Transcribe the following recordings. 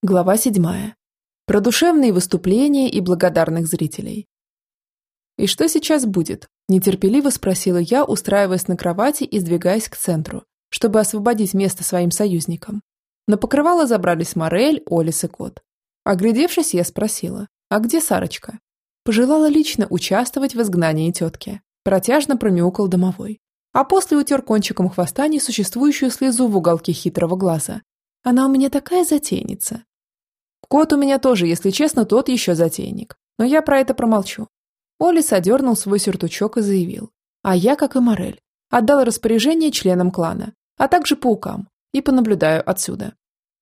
Глава 7. Про душевные выступления и благодарных зрителей. «И что сейчас будет?» – нетерпеливо спросила я, устраиваясь на кровати и сдвигаясь к центру, чтобы освободить место своим союзникам. На покрывало забрались Морель, Олис и Кот. Оглядевшись, я спросила, а где Сарочка? Пожелала лично участвовать в изгнании тетки. Протяжно промяукал домовой. А после утер кончиком хвоста несуществующую слезу в уголке хитрого глаза. Она у меня такая затейница. Кот у меня тоже, если честно, тот еще затейник. Но я про это промолчу. Олис одернул свой сюртучок и заявил. А я, как и Морель, отдал распоряжение членам клана, а также паукам, и понаблюдаю отсюда.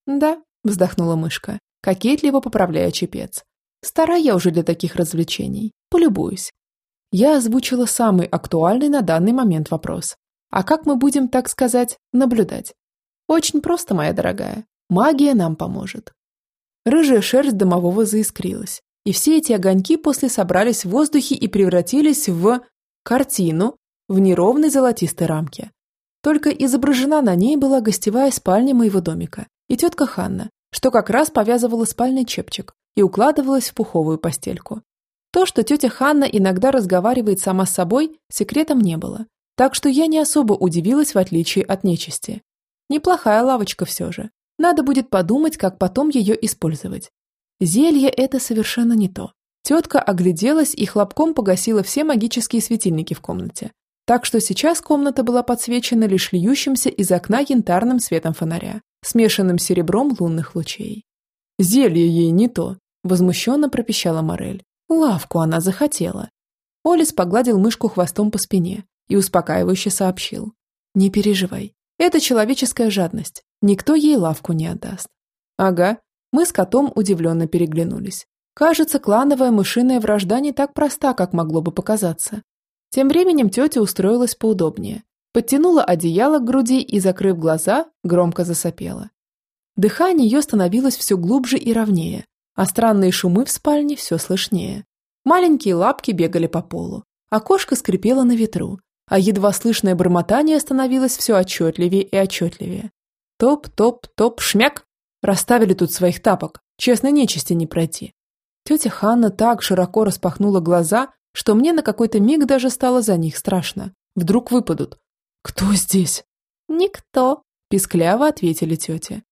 Да, вздохнула мышка, кокетливо поправляя чепец. Старая я уже для таких развлечений. Полюбуюсь. Я озвучила самый актуальный на данный момент вопрос. А как мы будем, так сказать, наблюдать? Очень просто, моя дорогая. Магия нам поможет. Рыжая шерсть домового заискрилась, и все эти огоньки после собрались в воздухе и превратились в картину в неровной золотистой рамке. Только изображена на ней была гостевая спальня моего домика и тетка Ханна, что как раз повязывала спальный чепчик и укладывалась в пуховую постельку. То, что тетя Ханна иногда разговаривает сама с собой, секретом не было, так что я не особо удивилась в отличие от нечисти. Неплохая лавочка все же. Надо будет подумать, как потом ее использовать. Зелье – это совершенно не то. Тетка огляделась и хлопком погасила все магические светильники в комнате. Так что сейчас комната была подсвечена лишь льющимся из окна янтарным светом фонаря, смешанным серебром лунных лучей. «Зелье ей не то», – возмущенно пропищала Морель. Лавку она захотела. Олис погладил мышку хвостом по спине и успокаивающе сообщил. «Не переживай, это человеческая жадность. Никто ей лавку не отдаст. Ага, мы с котом удивленно переглянулись. Кажется, клановая мышиная вражда не так проста, как могло бы показаться. Тем временем тетя устроилась поудобнее, подтянула одеяло к груди и, закрыв глаза, громко засопела. Дыхание ее становилось все глубже и ровнее, а странные шумы в спальне все слышнее. Маленькие лапки бегали по полу, окошко скрипело на ветру, а едва слышное бормотание становилось все отчетливее и отчетливее. Топ-топ-топ, шмяк! Расставили тут своих тапок, честно нечисти не пройти. Тетя Ханна так широко распахнула глаза, что мне на какой-то миг даже стало за них страшно. Вдруг выпадут. «Кто здесь?» «Никто», – пискляво ответили тети.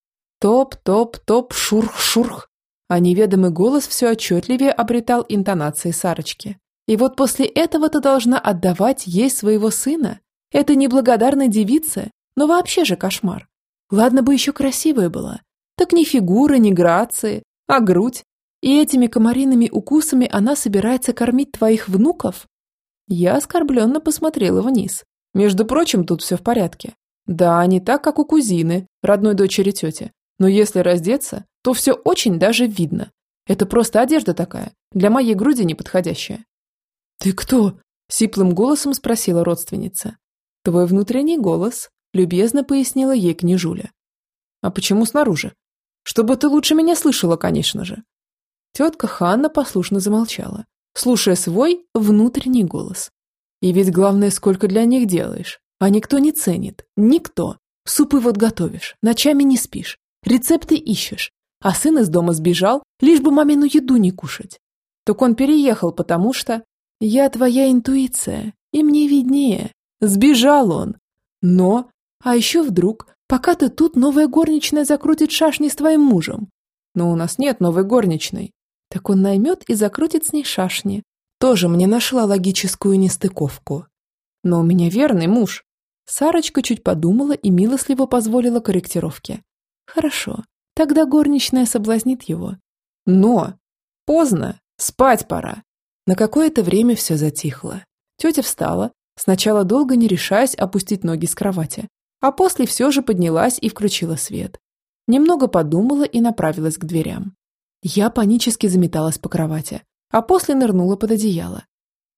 Топ-топ-топ, шурх-шурх. А неведомый голос все отчетливее обретал интонации Сарочки. И вот после этого ты должна отдавать ей своего сына? Это неблагодарная девица, но вообще же кошмар. Ладно бы еще красивая была. Так ни фигура, ни грации, а грудь. И этими комариными укусами она собирается кормить твоих внуков? Я оскорбленно посмотрела вниз. Между прочим, тут все в порядке. Да, не так, как у кузины, родной дочери тети. Но если раздеться, то все очень даже видно. Это просто одежда такая, для моей груди неподходящая. «Ты кто?» – сиплым голосом спросила родственница. «Твой внутренний голос», – любезно пояснила ей княжуля. «А почему снаружи?» «Чтобы ты лучше меня слышала, конечно же». Тетка Ханна послушно замолчала, слушая свой внутренний голос. «И ведь главное, сколько для них делаешь. А никто не ценит. Никто. Супы вот готовишь, ночами не спишь, рецепты ищешь, а сын из дома сбежал, лишь бы мамину еду не кушать. Так он переехал, потому что... Я твоя интуиция, и мне виднее. Сбежал он. Но... А еще вдруг, пока ты тут, новая горничная закрутит шашни с твоим мужем. Но у нас нет новой горничной. Так он наймет и закрутит с ней шашни. Тоже мне нашла логическую нестыковку. Но у меня верный муж. Сарочка чуть подумала и милостливо позволила корректировке. Хорошо, тогда горничная соблазнит его. Но! Поздно, спать пора. На какое-то время все затихло. Тетя встала, сначала долго не решаясь опустить ноги с кровати, а после все же поднялась и включила свет. Немного подумала и направилась к дверям. Я панически заметалась по кровати, а после нырнула под одеяло.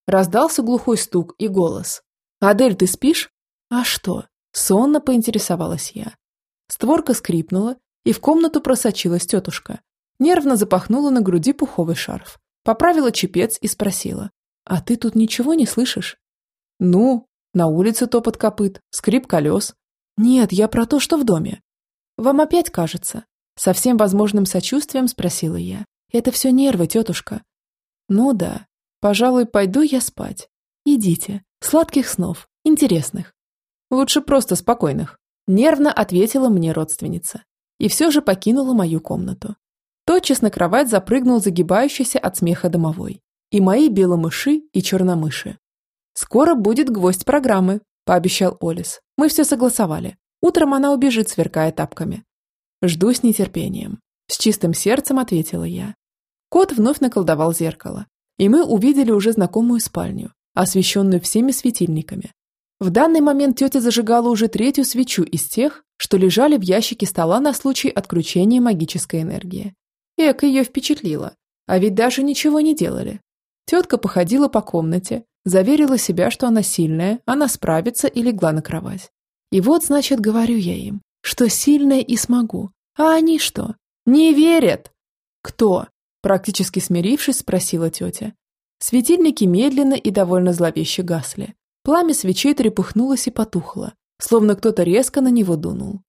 Раздался глухой стук и голос. «Адель, ты спишь?» «А что?» Сонно поинтересовалась я. Створка скрипнула, и в комнату просочилась тетушка. Нервно запахнула на груди пуховый шарф. Поправила чепец и спросила. «А ты тут ничего не слышишь?» «Ну, на улице топот копыт, скрип колес». «Нет, я про то, что в доме». «Вам опять кажется?» Со всем возможным сочувствием спросила я. Это все нервы, тетушка. Ну да, пожалуй, пойду я спать. Идите. Сладких снов. Интересных. Лучше просто спокойных. Нервно ответила мне родственница. И все же покинула мою комнату. Тотчас на кровать запрыгнул загибающийся от смеха домовой. И мои беломыши и черномыши. «Скоро будет гвоздь программы», – пообещал Олис. «Мы все согласовали. Утром она убежит, сверкая тапками». «Жду с нетерпением», – с чистым сердцем ответила я. Кот вновь наколдовал зеркало, и мы увидели уже знакомую спальню, освещенную всеми светильниками. В данный момент тетя зажигала уже третью свечу из тех, что лежали в ящике стола на случай отключения магической энергии. Эка ее впечатлило, а ведь даже ничего не делали. Тетка походила по комнате, Заверила себя, что она сильная, она справится и легла на кровать. И вот, значит, говорю я им, что сильная и смогу. А они что? Не верят! Кто? Практически смирившись, спросила тетя. Светильники медленно и довольно зловеще гасли. Пламя свечей трепыхнулось и потухло, словно кто-то резко на него дунул.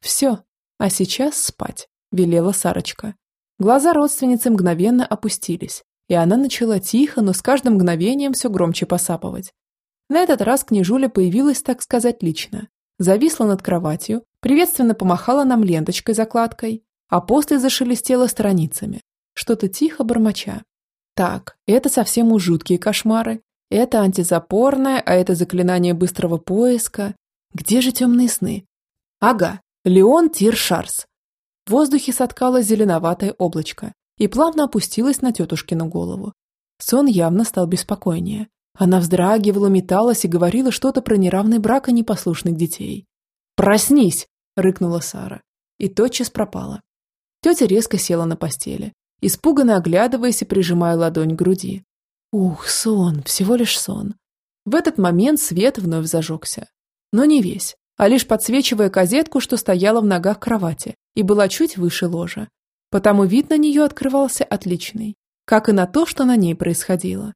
«Все, а сейчас спать», – велела Сарочка. Глаза родственницы мгновенно опустились, и она начала тихо, но с каждым мгновением все громче посапывать. На этот раз княжуля появилась, так сказать, лично. Зависла над кроватью, приветственно помахала нам ленточкой-закладкой, а после зашелестела страницами, что-то тихо бормоча. Так, это совсем уж жуткие кошмары. Это антизапорное, а это заклинание быстрого поиска. Где же темные сны? Ага, Леон Тиршарс. В воздухе соткалось зеленоватое облачко, и плавно опустилась на тетушкину голову. Сон явно стал беспокойнее. Она вздрагивала, металась и говорила что-то про неравный брак и непослушных детей. «Проснись!» – рыкнула Сара. И тотчас пропала. Тетя резко села на постели, испуганно оглядываясь и прижимая ладонь к груди. Ух, сон, всего лишь сон. В этот момент свет вновь зажегся. Но не весь, а лишь подсвечивая козетку, что стояла в ногах кровати и была чуть выше ложа потому вид на нее открывался отличный, как и на то, что на ней происходило.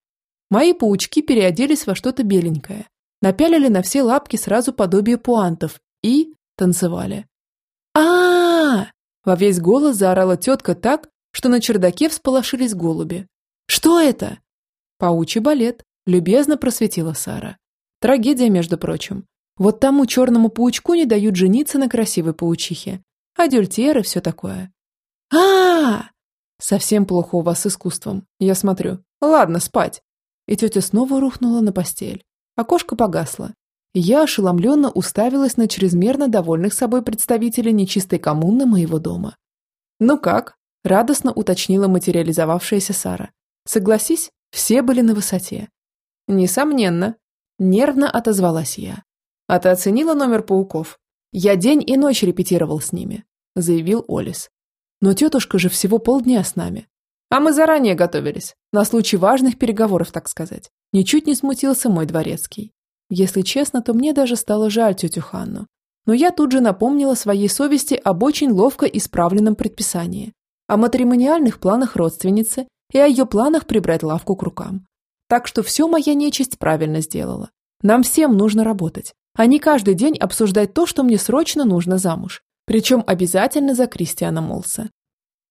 Мои паучки переоделись во что-то беленькое, напялили на все лапки сразу подобие пуантов и танцевали. а, -а, Во весь голос заорала тетка так, что на чердаке всполошились голуби. «Что это?» «Паучий балет», – любезно просветила Сара. Трагедия, между прочим. Вот тому черному паучку не дают жениться на красивой паучихе. Адюльтеры, все такое а, Совсем плохо у вас с искусством, я смотрю. Ладно, спать. И тетя снова рухнула на постель. Окошко погасло. И я ошеломленно уставилась на чрезмерно довольных собой представителей нечистой коммуны моего дома. «Ну как?» – радостно уточнила материализовавшаяся Сара. «Согласись, все были на высоте». «Несомненно», – нервно отозвалась я. «А ты оценила номер пауков?» «Я день и ночь репетировал с ними», – заявил Олис. Но тетушка же всего полдня с нами. А мы заранее готовились, на случай важных переговоров, так сказать. Ничуть не смутился мой дворецкий. Если честно, то мне даже стало жаль тетю Ханну. Но я тут же напомнила своей совести об очень ловко исправленном предписании, о матримониальных планах родственницы и о ее планах прибрать лавку к рукам. Так что все моя нечисть правильно сделала. Нам всем нужно работать, а не каждый день обсуждать то, что мне срочно нужно замуж. Причем обязательно за Кристиана Молса.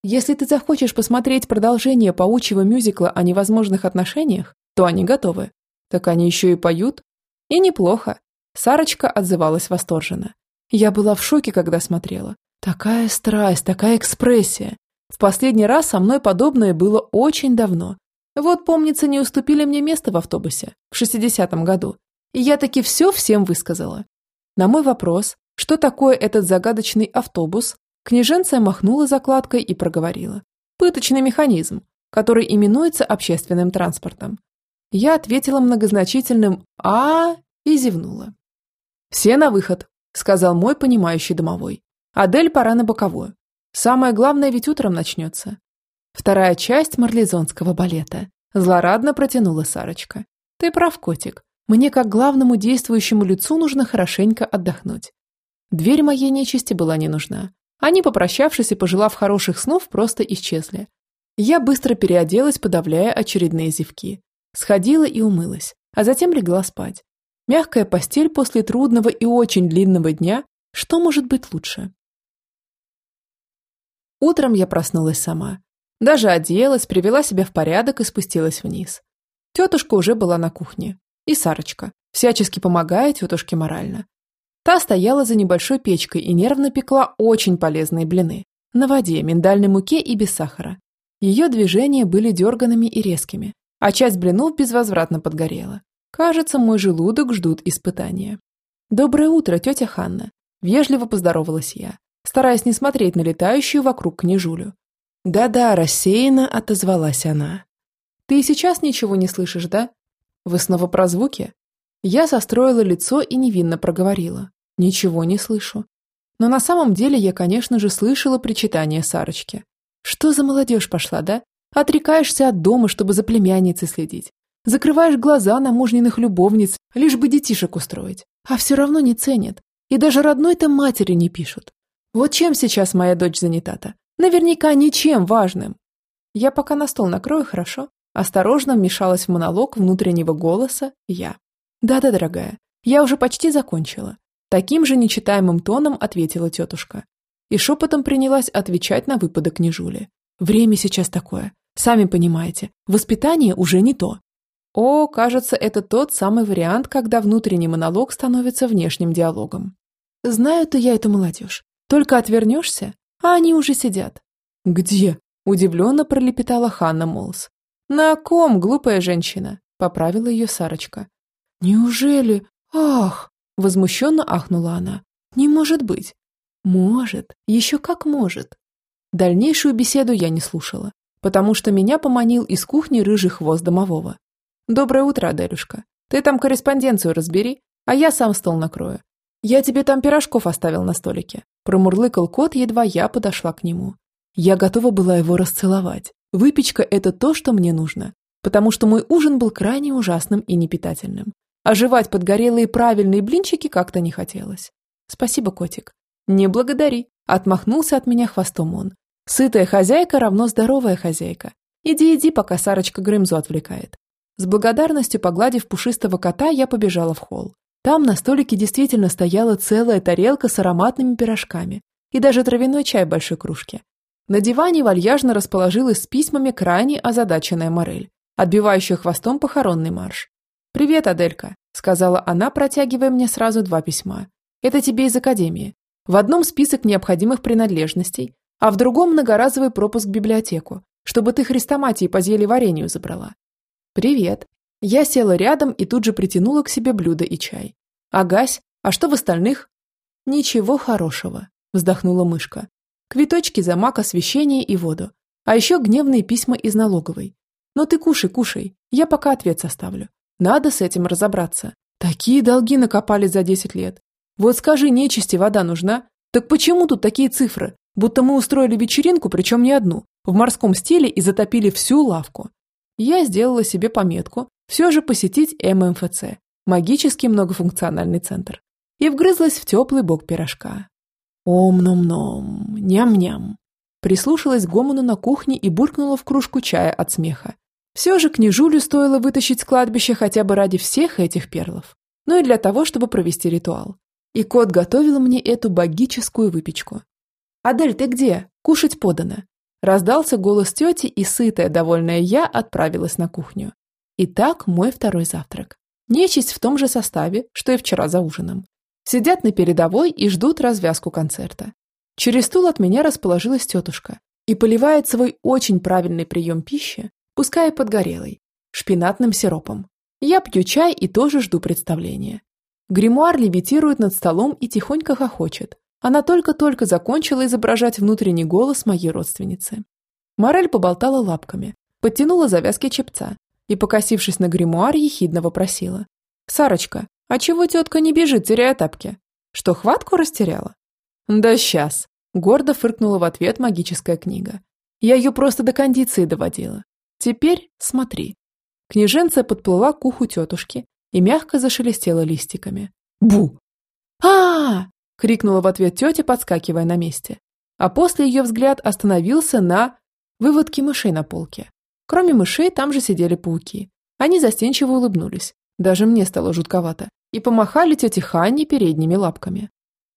Если ты захочешь посмотреть продолжение паучьего мюзикла о невозможных отношениях, то они готовы. Так они еще и поют. И неплохо. Сарочка отзывалась восторженно. Я была в шоке, когда смотрела. Такая страсть, такая экспрессия. В последний раз со мной подобное было очень давно. Вот, помнится, не уступили мне место в автобусе в 60-м году. И я таки все всем высказала. На мой вопрос, что такое этот загадочный автобус, княженция махнула закладкой и проговорила. Пыточный механизм, который именуется общественным транспортом. Я ответила многозначительным «а» и зевнула. «Все на выход», – сказал мой понимающий домовой. «Адель, пора на боковую. Самое главное ведь утром начнется». Вторая часть марлезонского балета. Злорадно протянула Сарочка. «Ты прав, котик. Мне, как главному действующему лицу, нужно хорошенько отдохнуть. Дверь моей нечисти была не нужна. Они, попрощавшись и пожелав хороших снов, просто исчезли. Я быстро переоделась, подавляя очередные зевки. Сходила и умылась, а затем легла спать. Мягкая постель после трудного и очень длинного дня, что может быть лучше? Утром я проснулась сама. Даже оделась, привела себя в порядок и спустилась вниз. Тетушка уже была на кухне. И Сарочка, всячески помогая тетушке морально. Та стояла за небольшой печкой и нервно пекла очень полезные блины. На воде, миндальной муке и без сахара. Ее движения были дерганными и резкими, а часть блинов безвозвратно подгорела. Кажется, мой желудок ждут испытания. «Доброе утро, тетя Ханна!» Вежливо поздоровалась я, стараясь не смотреть на летающую вокруг княжулю. «Да-да», – рассеянно отозвалась она. «Ты сейчас ничего не слышишь, да? Вы снова про звуки?» Я состроила лицо и невинно проговорила. «Ничего не слышу». Но на самом деле я, конечно же, слышала причитание Сарочки. «Что за молодежь пошла, да? Отрекаешься от дома, чтобы за племянницей следить. Закрываешь глаза на мужниных любовниц, лишь бы детишек устроить. А все равно не ценят. И даже родной-то матери не пишут. Вот чем сейчас моя дочь занята-то? Наверняка ничем важным. Я пока на стол накрою, хорошо? Осторожно вмешалась в монолог внутреннего голоса я. Да-да, дорогая, я уже почти закончила. Таким же нечитаемым тоном ответила тетушка. И шепотом принялась отвечать на выпады княжули. Время сейчас такое. Сами понимаете, воспитание уже не то. О, кажется, это тот самый вариант, когда внутренний монолог становится внешним диалогом. Знаю-то я эту молодежь. Только отвернешься, а они уже сидят. Где? Удивленно пролепетала Ханна Молс. На ком, глупая женщина? Поправила ее Сарочка. Неужели? Ах! Возмущенно ахнула она. Не может быть. Может, еще как может. Дальнейшую беседу я не слушала, потому что меня поманил из кухни рыжий хвост домового. «Доброе утро, Аделюшка. Ты там корреспонденцию разбери, а я сам стол накрою. Я тебе там пирожков оставил на столике». Промурлыкал кот, едва я подошла к нему. Я готова была его расцеловать. Выпечка – это то, что мне нужно, потому что мой ужин был крайне ужасным и непитательным. Жевать подгорелые правильные блинчики как-то не хотелось. Спасибо, котик. Не благодари. Отмахнулся от меня хвостом он. Сытая хозяйка равно здоровая хозяйка. Иди, иди, пока Сарочка Грымзу отвлекает. С благодарностью погладив пушистого кота, я побежала в холл. Там на столике действительно стояла целая тарелка с ароматными пирожками и даже травяной чай в большой кружке. На диване вальяжно расположилась с письмами крайне озадаченная Морель, отбивающая хвостом похоронный марш. «Привет, Аделька», — сказала она, протягивая мне сразу два письма. «Это тебе из академии. В одном список необходимых принадлежностей, а в другом многоразовый пропуск в библиотеку, чтобы ты хрестоматии по зелье варенью забрала. «Привет». Я села рядом и тут же притянула к себе блюдо и чай. «Агась, а что в остальных?» «Ничего хорошего», – вздохнула мышка. «Квиточки за мак, освещение и воду. А еще гневные письма из налоговой. Но ты кушай, кушай, я пока ответ составлю. Надо с этим разобраться. Такие долги накопали за 10 лет. Вот скажи, нечисти вода нужна? Так почему тут такие цифры? Будто мы устроили вечеринку, причем не одну, в морском стиле и затопили всю лавку я сделала себе пометку все же посетить ММФЦ, магический многофункциональный центр, и вгрызлась в теплый бок пирожка. Ом-ном-ном, ням-ням. Прислушалась к гомону на кухне и буркнула в кружку чая от смеха. Все же княжулю стоило вытащить с кладбища хотя бы ради всех этих перлов, ну и для того, чтобы провести ритуал. И кот готовил мне эту богическую выпечку. «Адель, ты где? Кушать подано!» Раздался голос тети, и сытая, довольная я отправилась на кухню. Итак, мой второй завтрак. Нечисть в том же составе, что и вчера за ужином. Сидят на передовой и ждут развязку концерта. Через стул от меня расположилась тетушка и поливает свой очень правильный прием пищи, пускай и подгорелый, шпинатным сиропом. Я пью чай и тоже жду представления. Гримуар левитирует над столом и тихонько хохочет, она только-только закончила изображать внутренний голос моей родственницы. Морель поболтала лапками, подтянула завязки чепца и, покосившись на гримуар, ехидно вопросила. «Сарочка, а чего тетка не бежит, теряя тапки? Что, хватку растеряла?» «Да сейчас», – гордо фыркнула в ответ магическая книга. «Я ее просто до кондиции доводила. Теперь смотри». Княженция подплыла к уху тетушки и мягко зашелестела листиками. «Бу!» а, -а, -а крикнула в ответ тетя, подскакивая на месте. А после ее взгляд остановился на выводке мышей на полке. Кроме мышей, там же сидели пауки. Они застенчиво улыбнулись. Даже мне стало жутковато. И помахали тете Ханне передними лапками.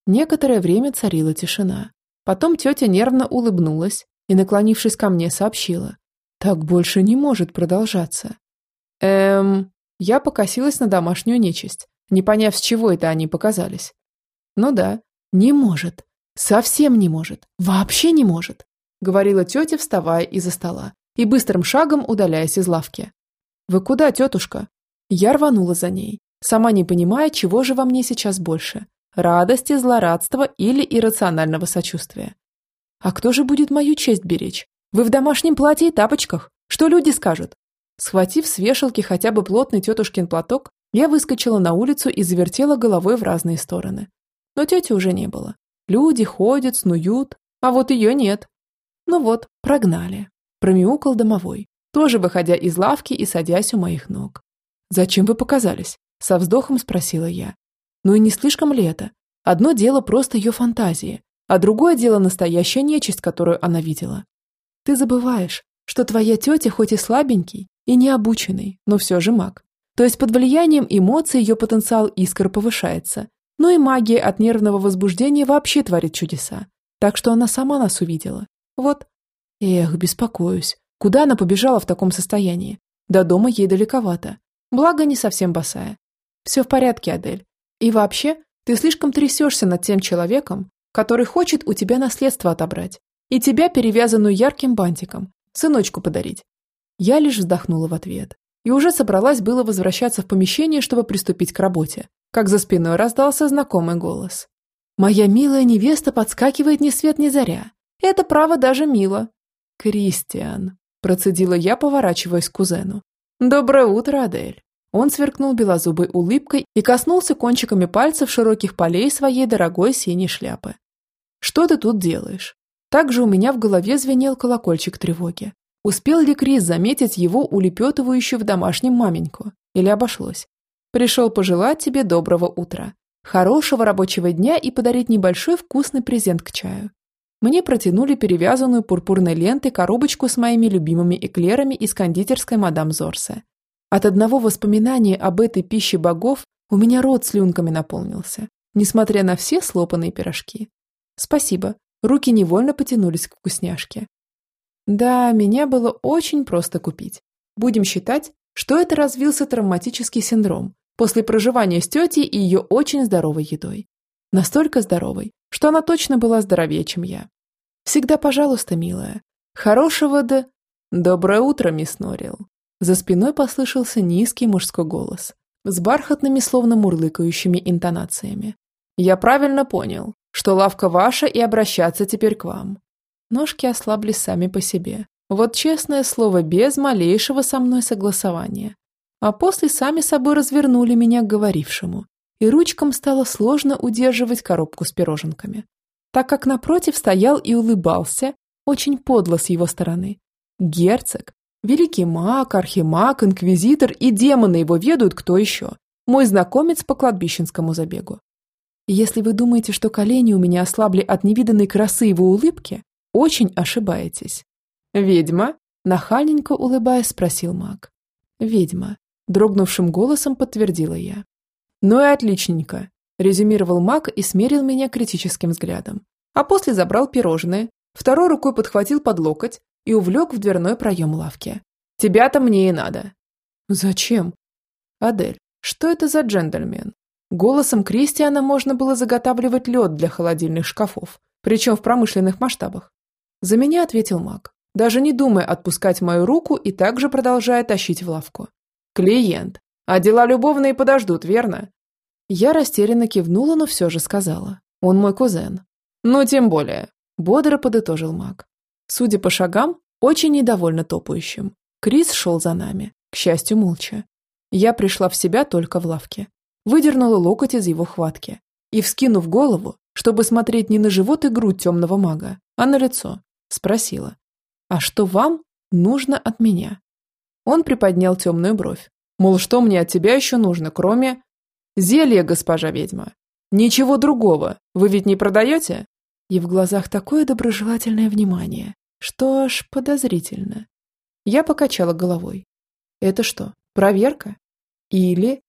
Некоторое время царила тишина. Потом тетя нервно улыбнулась и, наклонившись ко мне, сообщила. Так больше не может продолжаться. Эм... Я покосилась на домашнюю нечисть, не поняв, с чего это они показались. Ну да, не может. Совсем не может. Вообще не может. Говорила тетя, вставая из-за стола и быстрым шагом удаляясь из лавки. «Вы куда, тетушка?» Я рванула за ней, сама не понимая, чего же во мне сейчас больше – радости, злорадства или иррационального сочувствия. «А кто же будет мою честь беречь? Вы в домашнем платье и тапочках. Что люди скажут?» Схватив с вешалки хотя бы плотный тетушкин платок, я выскочила на улицу и завертела головой в разные стороны. Но тети уже не было. Люди ходят, снуют, а вот ее нет. Ну вот, прогнали. Промяукал домовой, тоже выходя из лавки и садясь у моих ног. «Зачем вы показались?» – со вздохом спросила я. «Ну и не слишком ли это? Одно дело просто ее фантазии, а другое дело настоящая нечисть, которую она видела. Ты забываешь, что твоя тетя хоть и слабенький и необученный, но все же маг. То есть под влиянием эмоций ее потенциал искр повышается. Но и магия от нервного возбуждения вообще творит чудеса. Так что она сама нас увидела. Вот. Эх, беспокоюсь. Куда она побежала в таком состоянии? До дома ей далековато. Благо, не совсем босая. Все в порядке, Адель. И вообще, ты слишком трясешься над тем человеком, который хочет у тебя наследство отобрать. И тебя, перевязанную ярким бантиком, сыночку подарить. Я лишь вздохнула в ответ. И уже собралась было возвращаться в помещение, чтобы приступить к работе, как за спиной раздался знакомый голос. «Моя милая невеста подскакивает ни свет ни заря. Это право даже мило». «Кристиан», – процедила я, поворачиваясь к кузену. «Доброе утро, Адель». Он сверкнул белозубой улыбкой и коснулся кончиками пальцев широких полей своей дорогой синей шляпы. «Что ты тут делаешь?» Также у меня в голове звенел колокольчик тревоги. Успел ли Крис заметить его улепетывающую в домашнем маменьку? Или обошлось? Пришел пожелать тебе доброго утра, хорошего рабочего дня и подарить небольшой вкусный презент к чаю. Мне протянули перевязанную пурпурной лентой коробочку с моими любимыми эклерами из кондитерской мадам Зорсе. От одного воспоминания об этой пище богов у меня рот слюнками наполнился, несмотря на все слопанные пирожки. Спасибо. Руки невольно потянулись к вкусняшке. Да, меня было очень просто купить. Будем считать, что это развился травматический синдром после проживания с тетей и ее очень здоровой едой. Настолько здоровой, что она точно была здоровее, чем я. Всегда пожалуйста, милая. Хорошего да... Доброе утро, мисс Норрил. За спиной послышался низкий мужской голос с бархатными, словно мурлыкающими интонациями. «Я правильно понял, что лавка ваша и обращаться теперь к вам. Ножки ослабли сами по себе. Вот честное слово, без малейшего со мной согласования. А после сами собой развернули меня к говорившему, и ручкам стало сложно удерживать коробку с пироженками, так как напротив стоял и улыбался, очень подло с его стороны. Герцог, великий маг, архимаг, инквизитор и демоны его ведают кто еще. Мой знакомец по кладбищенскому забегу. Если вы думаете, что колени у меня ослабли от невиданной красы его улыбки, очень ошибаетесь. Ведьма? Нахальненько улыбаясь, спросил маг. Ведьма. Дрогнувшим голосом подтвердила я. Ну и отличненько, резюмировал маг и смерил меня критическим взглядом. А после забрал пирожные, второй рукой подхватил под локоть и увлек в дверной проем лавки. Тебя-то мне и надо. Зачем? Адель, что это за джентльмен? Голосом Кристиана можно было заготавливать лед для холодильных шкафов, причем в промышленных масштабах. За меня ответил маг, даже не думая отпускать мою руку и также продолжая тащить в лавку. Клиент. А дела любовные подождут, верно? Я растерянно кивнула, но все же сказала. Он мой кузен. Ну, тем более. Бодро подытожил маг. Судя по шагам, очень недовольно топающим. Крис шел за нами, к счастью, молча. Я пришла в себя только в лавке выдернула локоть из его хватки и, вскинув голову, чтобы смотреть не на живот и грудь темного мага, а на лицо, спросила, «А что вам нужно от меня?» Он приподнял темную бровь, мол, что мне от тебя еще нужно, кроме... «Зелья, госпожа ведьма! Ничего другого, вы ведь не продаете?» И в глазах такое доброжелательное внимание, что аж подозрительно. Я покачала головой. «Это что, проверка? Или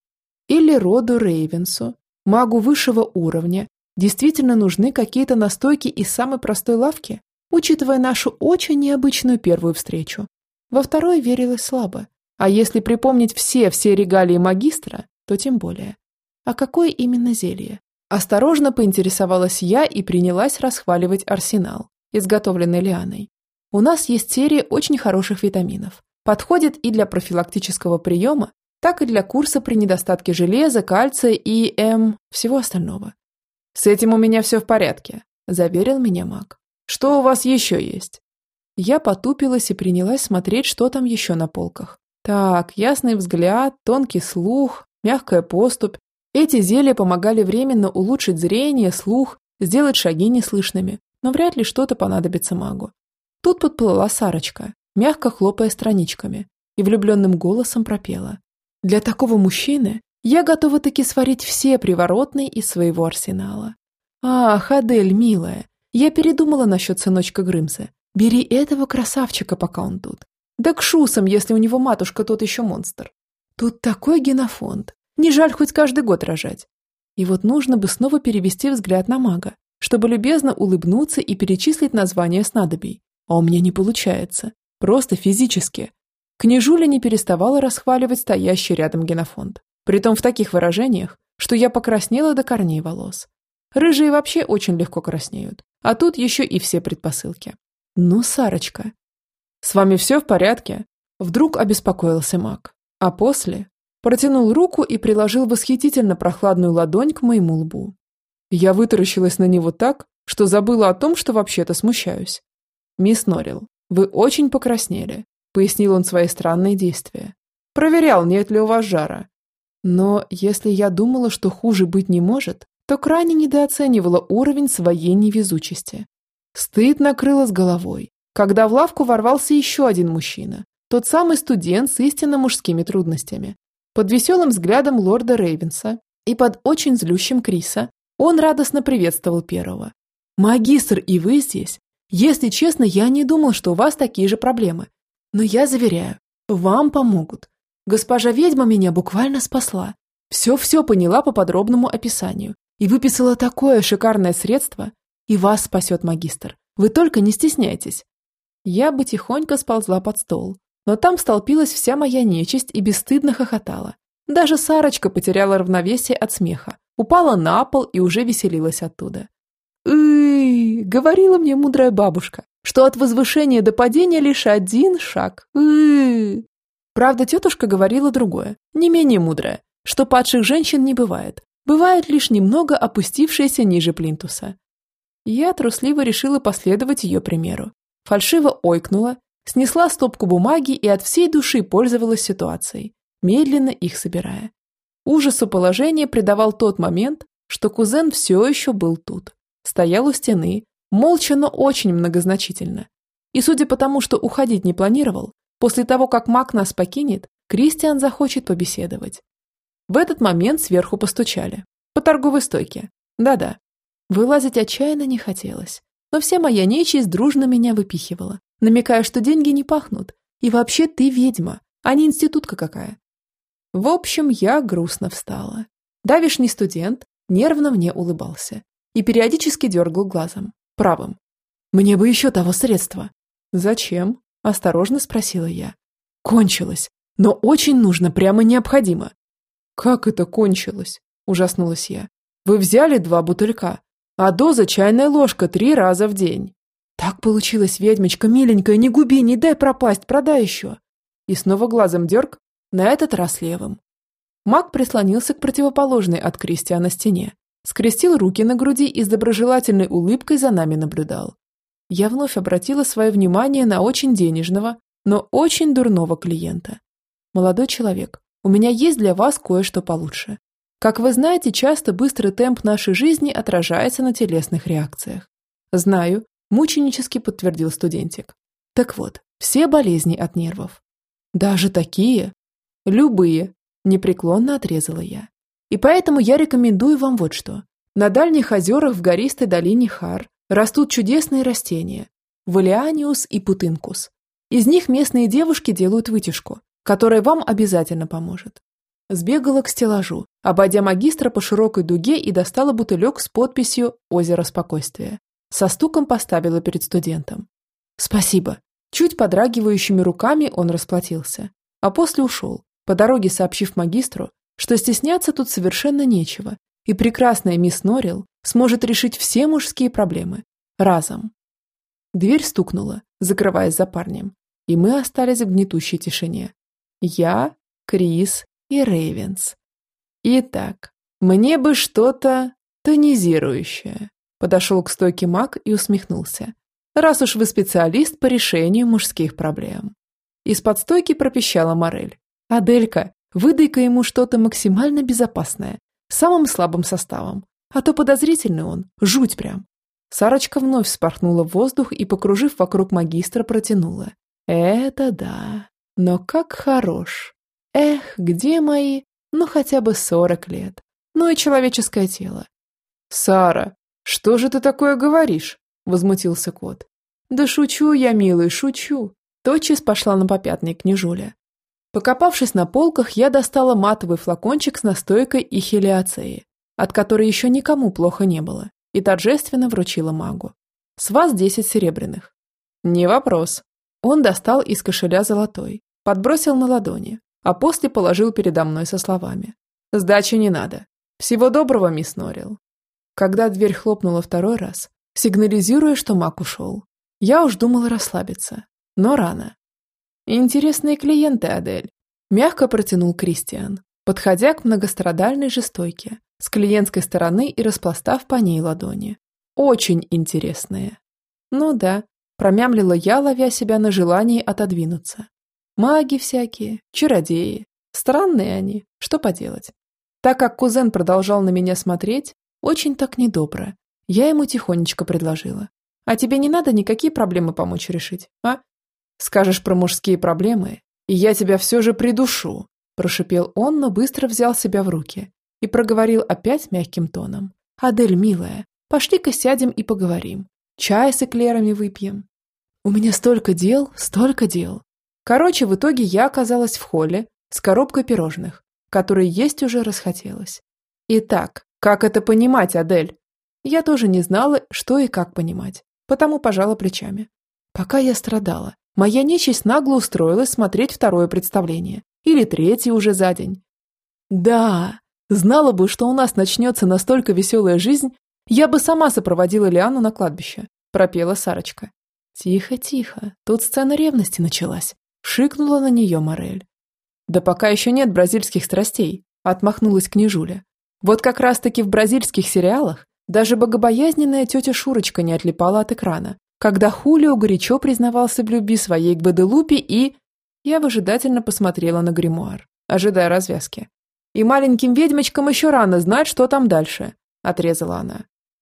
или роду Рейвенсу, магу высшего уровня, Действительно нужны какие-то настойки из самой простой лавки, учитывая нашу очень необычную первую встречу. Во второй верилось слабо. А если припомнить все-все регалии магистра, то тем более. А какое именно зелье? Осторожно поинтересовалась я и принялась расхваливать арсенал, изготовленный Лианой. У нас есть серия очень хороших витаминов. Подходит и для профилактического приема, так и для курса при недостатке железа, кальция и, эм, всего остального. «С этим у меня все в порядке», – заверил меня маг. «Что у вас еще есть?» Я потупилась и принялась смотреть, что там еще на полках. Так, ясный взгляд, тонкий слух, мягкая поступь. Эти зелья помогали временно улучшить зрение, слух, сделать шаги неслышными, но вряд ли что-то понадобится магу. Тут подплыла Сарочка, мягко хлопая страничками, и влюбленным голосом пропела. Для такого мужчины я готова таки сварить все приворотные из своего арсенала. Ах, Адель, милая, я передумала насчет сыночка Грымза. Бери этого красавчика, пока он тут. Да к шусам, если у него матушка тот еще монстр. Тут такой генофонд. Не жаль хоть каждый год рожать. И вот нужно бы снова перевести взгляд на мага, чтобы любезно улыбнуться и перечислить название снадобий. А у меня не получается. Просто физически. Княжуля не переставала расхваливать стоящий рядом генофонд. Притом в таких выражениях, что я покраснела до корней волос. Рыжие вообще очень легко краснеют, а тут еще и все предпосылки. Ну, Сарочка. С вами все в порядке? Вдруг обеспокоился маг, а после протянул руку и приложил восхитительно прохладную ладонь к моему лбу. Я вытаращилась на него так, что забыла о том, что вообще-то смущаюсь. «Мисс Норрилл, вы очень покраснели пояснил он свои странные действия. Проверял, нет ли у вас жара. Но если я думала, что хуже быть не может, то крайне недооценивала уровень своей невезучести. Стыд накрыло с головой, когда в лавку ворвался еще один мужчина, тот самый студент с истинно мужскими трудностями. Под веселым взглядом лорда Рейвенса и под очень злющим Криса он радостно приветствовал первого. «Магистр, и вы здесь? Если честно, я не думал, что у вас такие же проблемы. Но я заверяю, вам помогут. Госпожа ведьма меня буквально спасла. Все-все поняла по подробному описанию и выписала такое шикарное средство. И вас спасет магистр. Вы только не стесняйтесь. Я бы тихонько сползла под стол, но там столпилась вся моя нечисть и бесстыдно хохотала. Даже Сарочка потеряла равновесие от смеха, упала на пол и уже веселилась оттуда. «Ы-ы-ы!» говорила мне мудрая бабушка что от возвышения до падения лишь один шаг. Правда, тетушка говорила другое, не менее мудрое, что падших женщин не бывает. Бывает лишь немного опустившиеся ниже плинтуса. Я трусливо решила последовать ее примеру. Фальшиво ойкнула, снесла стопку бумаги и от всей души пользовалась ситуацией, медленно их собирая. Ужасу положения придавал тот момент, что кузен все еще был тут. Стоял у стены, Молча, но очень многозначительно. И судя по тому, что уходить не планировал, после того, как маг нас покинет, Кристиан захочет побеседовать. В этот момент сверху постучали. По торговой стойке. Да-да. Вылазить отчаянно не хотелось. Но вся моя нечисть дружно меня выпихивала, намекая, что деньги не пахнут. И вообще ты ведьма, а не институтка какая. В общем, я грустно встала. Давишний студент нервно мне улыбался и периодически дергал глазом правым. Мне бы еще того средства. Зачем? Осторожно спросила я. Кончилось. Но очень нужно, прямо необходимо. Как это кончилось? Ужаснулась я. Вы взяли два бутылька, а доза чайная ложка три раза в день. Так получилось, ведьмочка, миленькая, не губи, не дай пропасть, продай еще. И снова глазом дерг, на этот раз левым. Маг прислонился к противоположной от Кристиана стене скрестил руки на груди и с доброжелательной улыбкой за нами наблюдал. Я вновь обратила свое внимание на очень денежного, но очень дурного клиента. Молодой человек, у меня есть для вас кое-что получше. Как вы знаете, часто быстрый темп нашей жизни отражается на телесных реакциях. Знаю, мученически подтвердил студентик. Так вот, все болезни от нервов. Даже такие? Любые, непреклонно отрезала я. И поэтому я рекомендую вам вот что. На дальних озерах в гористой долине Хар растут чудесные растения – валианиус и путынкус. Из них местные девушки делают вытяжку, которая вам обязательно поможет. сбегала к стеллажу, обойдя магистра по широкой дуге и достала бутылек с подписью «Озеро спокойствия». Со стуком поставила перед студентом. «Спасибо». Чуть подрагивающими руками он расплатился, а после ушел, по дороге сообщив магистру, что стесняться тут совершенно нечего, и прекрасная мисс Норрилл сможет решить все мужские проблемы. Разом. Дверь стукнула, закрываясь за парнем, и мы остались в гнетущей тишине. Я, Крис и Рейвенс. Итак, мне бы что-то тонизирующее. Подошел к стойке маг и усмехнулся. Раз уж вы специалист по решению мужских проблем. Из-под стойки пропищала Морель. Аделька, выдай-ка ему что-то максимально безопасное, самым слабым составом, а то подозрительный он, жуть прям. Сарочка вновь вспорхнула в воздух и, покружив вокруг магистра, протянула. «Это да. Но как хорош. Эх, где мои? Ну, хотя бы сорок лет. Ну и человеческое тело». «Сара, что же ты такое говоришь?» – возмутился кот. «Да шучу я, милый, шучу». Тотчас пошла на попятный княжуля. Покопавшись на полках, я достала матовый флакончик с настойкой и хелиацеи, от которой еще никому плохо не было, и торжественно вручила магу. «С вас десять серебряных». «Не вопрос». Он достал из кошеля золотой, подбросил на ладони, а после положил передо мной со словами. «Сдачи не надо. Всего доброго, мисс Норрилл». Когда дверь хлопнула второй раз, сигнализируя, что маг ушел, я уж думала расслабиться, но рано. «Интересные клиенты, Адель», – мягко протянул Кристиан, подходя к многострадальной же стойке, с клиентской стороны и распластав по ней ладони. Очень интересные. Ну да, промямлила я, ловя себя на желании отодвинуться. Маги всякие, чародеи. Странные они, что поделать. Так как кузен продолжал на меня смотреть, очень так недобро, я ему тихонечко предложила. А тебе не надо никакие проблемы помочь решить, а? Скажешь про мужские проблемы, и я тебя все же придушу, прошипел он, но быстро взял себя в руки и проговорил опять мягким тоном. «Адель, милая, пошли-ка сядем и поговорим. Чай с эклерами выпьем». У меня столько дел, столько дел. Короче, в итоге я оказалась в холле с коробкой пирожных, которые есть уже расхотелось. Итак, как это понимать, Адель? Я тоже не знала, что и как понимать, потому пожала плечами. Пока я страдала, моя нечисть нагло устроилась смотреть второе представление. Или третье уже за день. Да, Знала бы, что у нас начнется настолько веселая жизнь, я бы сама сопроводила Лиану на кладбище», – пропела Сарочка. «Тихо, тихо, тут сцена ревности началась», – шикнула на нее Морель. «Да пока еще нет бразильских страстей», – отмахнулась княжуля. «Вот как раз-таки в бразильских сериалах даже богобоязненная тетя Шурочка не отлипала от экрана, когда Хулио горячо признавался в любви своей к Баделупе и...» Я выжидательно посмотрела на гримуар, ожидая развязки. И маленьким ведьмочкам еще рано знать, что там дальше», – отрезала она.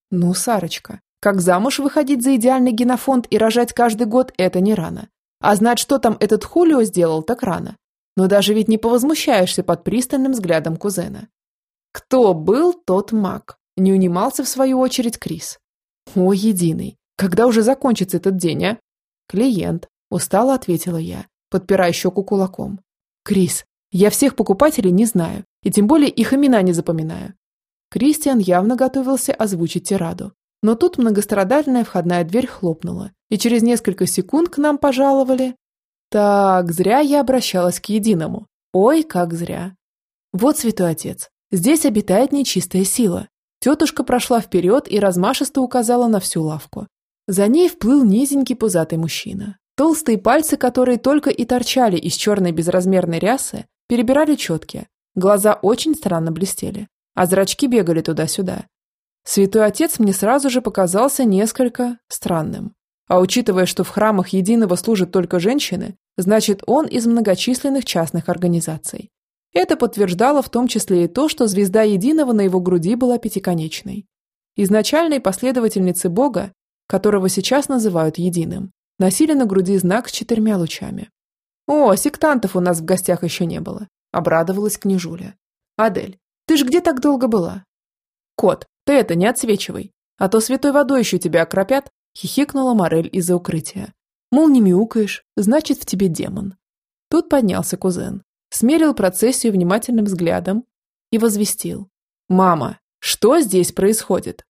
«Ну, Сарочка, как замуж выходить за идеальный генофонд и рожать каждый год – это не рано. А знать, что там этот Хулио сделал, так рано. Но даже ведь не повозмущаешься под пристальным взглядом кузена. Кто был тот маг? Не унимался в свою очередь Крис. О, единый, когда уже закончится этот день, а? Клиент, устало ответила я, подпирая щеку кулаком. Крис, я всех покупателей не знаю, и тем более их имена не запоминаю. Кристиан явно готовился озвучить тираду. Но тут многострадальная входная дверь хлопнула, и через несколько секунд к нам пожаловали. Так, зря я обращалась к единому. Ой, как зря. Вот, святой отец, здесь обитает нечистая сила. Тетушка прошла вперед и размашисто указала на всю лавку. За ней вплыл низенький пузатый мужчина. Толстые пальцы, которые только и торчали из черной безразмерной рясы, перебирали четки, глаза очень странно блестели, а зрачки бегали туда-сюда. Святой Отец мне сразу же показался несколько странным. А учитывая, что в храмах Единого служат только женщины, значит он из многочисленных частных организаций. Это подтверждало в том числе и то, что звезда Единого на его груди была пятиконечной. Изначальные последовательницы Бога, которого сейчас называют Единым, носили на груди знак с четырьмя лучами. «О, сектантов у нас в гостях еще не было», – обрадовалась княжуля. «Адель, ты ж где так долго была?» «Кот, ты это не отсвечивай, а то святой водой еще тебя окропят», – хихикнула Морель из-за укрытия. «Мол, не мяукаешь, значит, в тебе демон». Тут поднялся кузен. смерил процессию внимательным взглядом и возвестил. «Мама, что здесь происходит?»